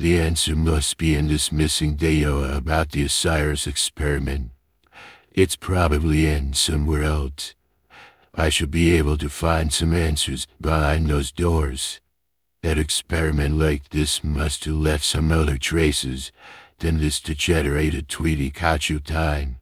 The answer must be in this missing data about the Osiris experiment. It's probably in somewhere else. I should be able to find some answers behind those doors. That experiment like this must have left some other traces than this degenerated Tweety Kachu time.